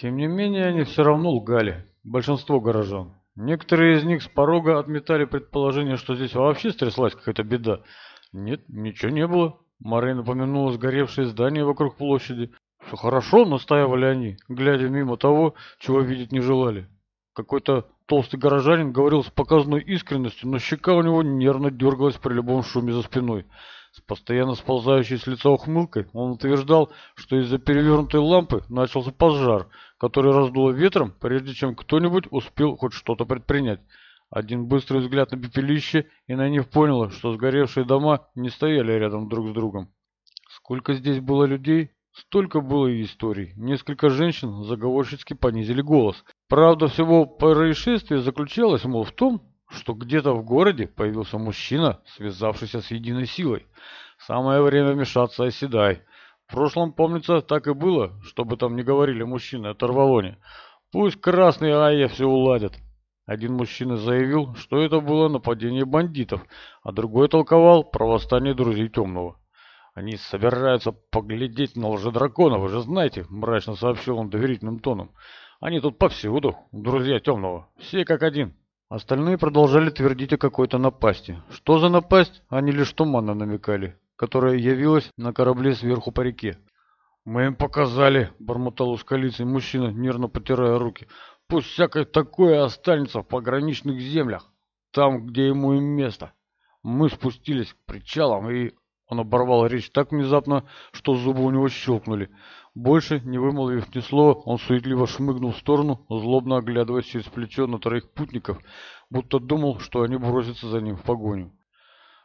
Тем не менее, они все равно лгали, большинство горожан. Некоторые из них с порога отметали предположение, что здесь вообще стряслась какая-то беда. Нет, ничего не было. Марей напомянула сгоревшие здания вокруг площади. Все хорошо, настаивали они, глядя мимо того, чего видеть не желали. Какой-то толстый горожанин говорил с показной искренностью, но щека у него нервно дергалась при любом шуме за спиной. С постоянно сползающей с лица ухмылкой он утверждал, что из-за перевернутой лампы начался пожар – который раздуло ветром, прежде чем кто-нибудь успел хоть что-то предпринять. Один быстрый взгляд на пепелище, и на них поняла, что сгоревшие дома не стояли рядом друг с другом. Сколько здесь было людей, столько было и историй. Несколько женщин заговорщицки понизили голос. Правда, всего происшествие заключалось, мол, в том, что где-то в городе появился мужчина, связавшийся с единой силой. Самое время вмешаться, оседай прошлом, помнится, так и было, чтобы там не говорили мужчины о Тарвалоне. Пусть красные АЕ все уладят. Один мужчина заявил, что это было нападение бандитов, а другой толковал про восстание друзей Темного. «Они собираются поглядеть на лжедракона, вы же знаете», — мрачно сообщил он доверительным тоном. «Они тут повсюду, друзья Темного, все как один». Остальные продолжали твердить о какой-то напасти. Что за напасть, они лишь туманно намекали которая явилась на корабле сверху по реке. «Мы им показали», — бормотал ускалицей мужчина, нервно потирая руки. «Пусть всякое такое останется в пограничных землях, там, где ему и место». Мы спустились к причалам, и он оборвал речь так внезапно, что зубы у него щелкнули. Больше, не вымолвив ни слова, он суетливо шмыгнул в сторону, злобно оглядываясь через плечо на троих путников, будто думал, что они бросятся за ним в погоню.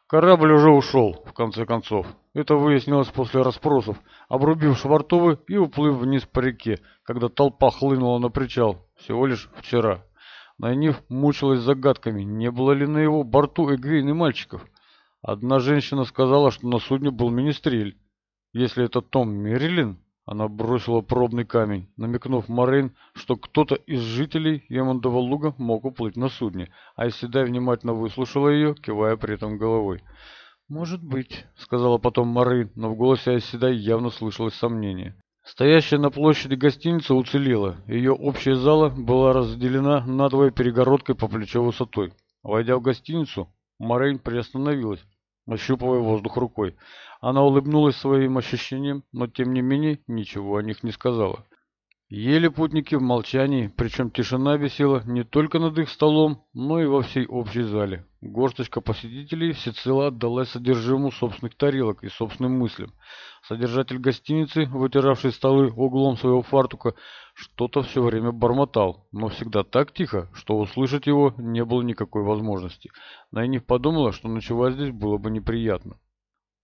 Корабль уже ушел, в конце концов. Это выяснилось после расспросов, обрубив швартовы и уплыв вниз по реке, когда толпа хлынула на причал, всего лишь вчера. Найниф мучилась загадками, не было ли на его борту Эгвейн и мальчиков. Одна женщина сказала, что на судне был министрель. Если это Том Мерилин, она бросила пробный камень, намекнув Морейн, что кто-то из жителей Ямондова луга мог уплыть на судне, а Исседай внимательно выслушала ее, кивая при этом головой. «Может быть», — сказала потом Морейн, но в голосе Айседай явно слышалось сомнение. Стоящая на площади гостиница уцелела. Ее общая зала была разделена надвое перегородкой по плечо высотой. Войдя в гостиницу, Морейн приостановилась, ощупывая воздух рукой. Она улыбнулась своим ощущениям, но тем не менее ничего о них не сказала. Еле путники в молчании, причем тишина висела не только над их столом, но и во всей общей зале. Горсточка посетителей всецело отдалась содержимому собственных тарелок и собственным мыслям. Содержатель гостиницы, вытиравший столы углом своего фартука, что-то все время бормотал, но всегда так тихо, что услышать его не было никакой возможности. Найниф подумала, что ночевать здесь было бы неприятно.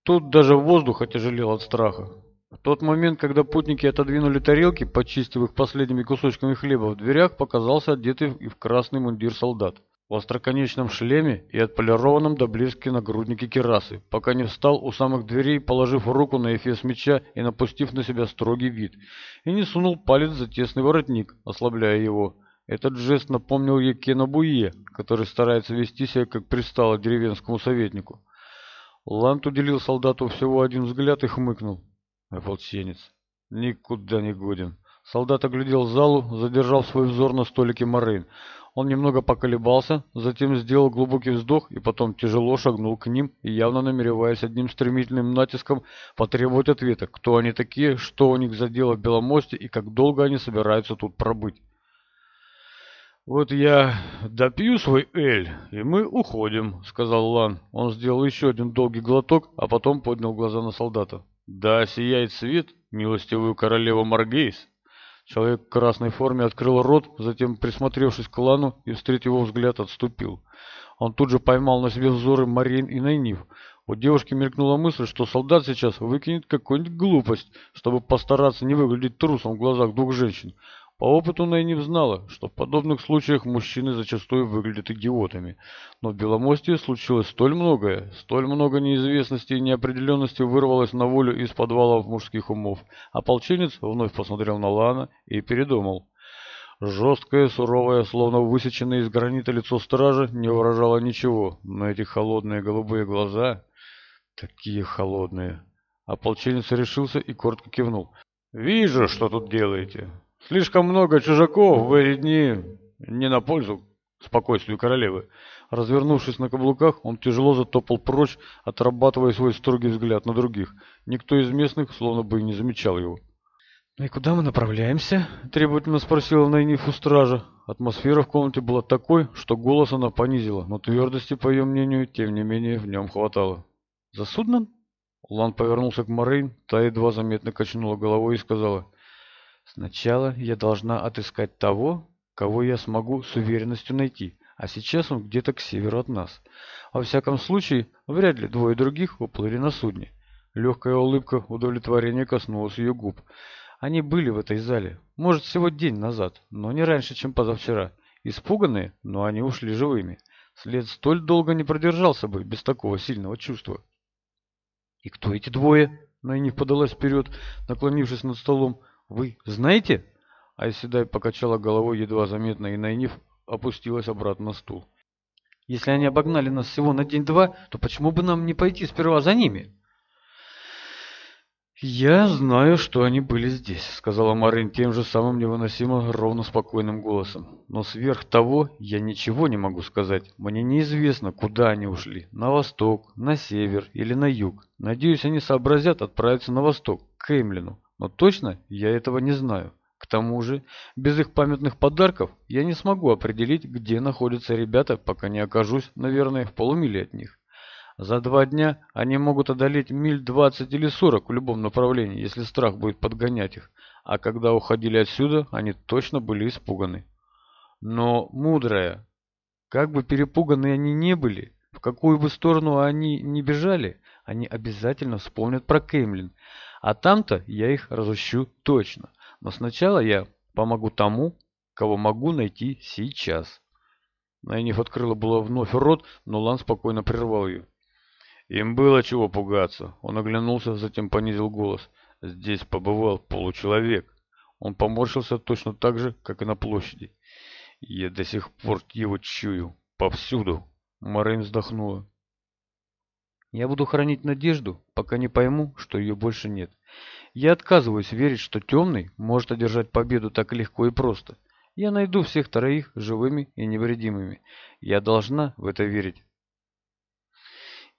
Тут даже воздух отяжелел от страха. В тот момент, когда путники отодвинули тарелки, почистив их последними кусочками хлеба, в дверях показался одетый в красный мундир солдат. В остроконечном шлеме и отполированном до блески нагруднике керасы, пока не встал у самых дверей, положив руку на эфес меча и напустив на себя строгий вид, и не сунул палец за тесный воротник, ослабляя его. Этот жест напомнил ей Кена Буе, который старается вести себя, как пристало деревенскому советнику. Лант уделил солдату всего один взгляд и хмыкнул ополченец. Никуда не годен. Солдат оглядел залу, задержав свой взор на столике Морейн. Он немного поколебался, затем сделал глубокий вздох и потом тяжело шагнул к ним, явно намереваясь одним стремительным натиском потребовать ответа, кто они такие, что у них за дело в Беломосте и как долго они собираются тут пробыть. «Вот я допью свой эль, и мы уходим», — сказал Лан. Он сделал еще один долгий глоток, а потом поднял глаза на солдата. Да, сияет свет, милостивую королеву Маргейс. Человек в красной форме открыл рот, затем, присмотревшись к Лану и встретив его взгляд, отступил. Он тут же поймал на себе взоры Марин и Найнив. У девушки мелькнула мысль, что солдат сейчас выкинет какую-нибудь глупость, чтобы постараться не выглядеть трусом в глазах двух женщин. По опыту Найниф знала, что в подобных случаях мужчины зачастую выглядят идиотами. Но в Слишком много чужаков в эти дни не на пользу спокойствию королевы. Развернувшись на каблуках, он тяжело затопал прочь, отрабатывая свой строгий взгляд на других. Никто из местных словно бы и не замечал его. «Ну «И куда мы направляемся?» – требовательно спросила Найниф у стража. Атмосфера в комнате была такой, что голос она понизила, но твердости, по ее мнению, тем не менее, в нем хватало. «За судном?» Лан повернулся к Морейн, та едва заметно качнула головой и сказала – Сначала я должна отыскать того, кого я смогу с уверенностью найти, а сейчас он где-то к северу от нас. Во всяком случае, вряд ли двое других уплыли на судне. Легкая улыбка удовлетворения коснулась ее губ. Они были в этой зале, может, всего день назад, но не раньше, чем позавчера. Испуганные, но они ушли живыми. След столь долго не продержался бы без такого сильного чувства. «И кто эти двое?» Найниф подалась вперед, наклонившись над столом. Вы знаете? Айседай покачала головой, едва заметно, и Найниф опустилась обратно на стул. Если они обогнали нас всего на день-два, то почему бы нам не пойти сперва за ними? «Я знаю, что они были здесь», — сказала Марин тем же самым невыносимо ровно спокойным голосом. «Но сверх того я ничего не могу сказать. Мне неизвестно, куда они ушли. На восток, на север или на юг. Надеюсь, они сообразят отправиться на восток, к Эмлину. Но точно я этого не знаю. К тому же, без их памятных подарков я не смогу определить, где находятся ребята, пока не окажусь, наверное, в полумиле от них. За два дня они могут одолеть миль 20 или 40 в любом направлении, если страх будет подгонять их. А когда уходили отсюда, они точно были испуганы. Но, мудрая, как бы перепуганы они не были, в какую бы сторону они не бежали, они обязательно вспомнят про Кемлин – а там-то я их разыщу точно. Но сначала я помогу тому, кого могу найти сейчас. Найниф открыла было вновь рот, но Лан спокойно прервал ее. Им было чего пугаться. Он оглянулся, затем понизил голос. Здесь побывал получеловек. Он поморщился точно так же, как и на площади. Я до сих пор его чую. Повсюду. Морейн вздохнула. Я буду хранить надежду, пока не пойму, что ее больше нет. Я отказываюсь верить, что темный может одержать победу так легко и просто. Я найду всех троих живыми и невредимыми. Я должна в это верить.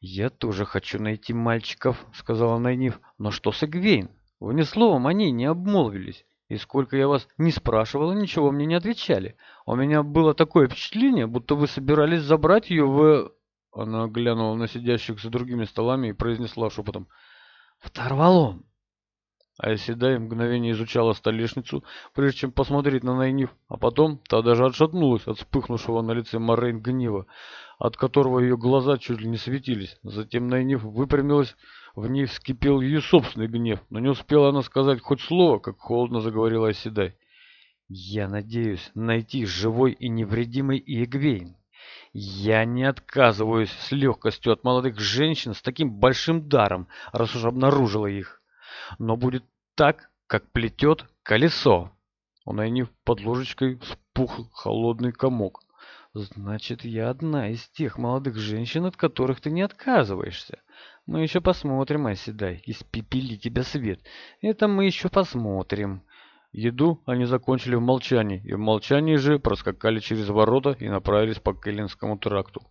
«Я тоже хочу найти мальчиков», — сказала Найниф. «Но что с Эгвейн? Вы ни словом они не обмолвились. И сколько я вас не спрашивала, ничего мне не отвечали. У меня было такое впечатление, будто вы собирались забрать ее в...» Она глянула на сидящих за другими столами и произнесла шепотом. «Оторвал он!» Айседай мгновение изучала столешницу, прежде чем посмотреть на Найниф, а потом та даже отшатнулась от вспыхнувшего на лице Морейн гнева, от которого ее глаза чуть ли не светились. Затем Найниф выпрямилась, в ней вскипел ее собственный гнев, но не успела она сказать хоть слово, как холодно заговорила Айседай. «Я надеюсь найти живой и невредимый Иегвейн». «Я не отказываюсь с легкостью от молодых женщин с таким большим даром, раз уж обнаружила их. Но будет так, как плетет колесо». У Найниф под ложечкой вспух холодный комок. «Значит, я одна из тех молодых женщин, от которых ты не отказываешься. Мы еще посмотрим, Оседай, испепели тебя свет. Это мы еще посмотрим». Еду они закончили в молчании, и в молчании же проскакали через ворота и направились по Келлинскому тракту.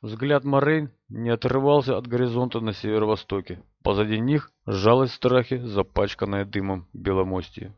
Взгляд Морейн не отрывался от горизонта на северо-востоке. Позади них сжалось в страхе запачканное дымом беломостье.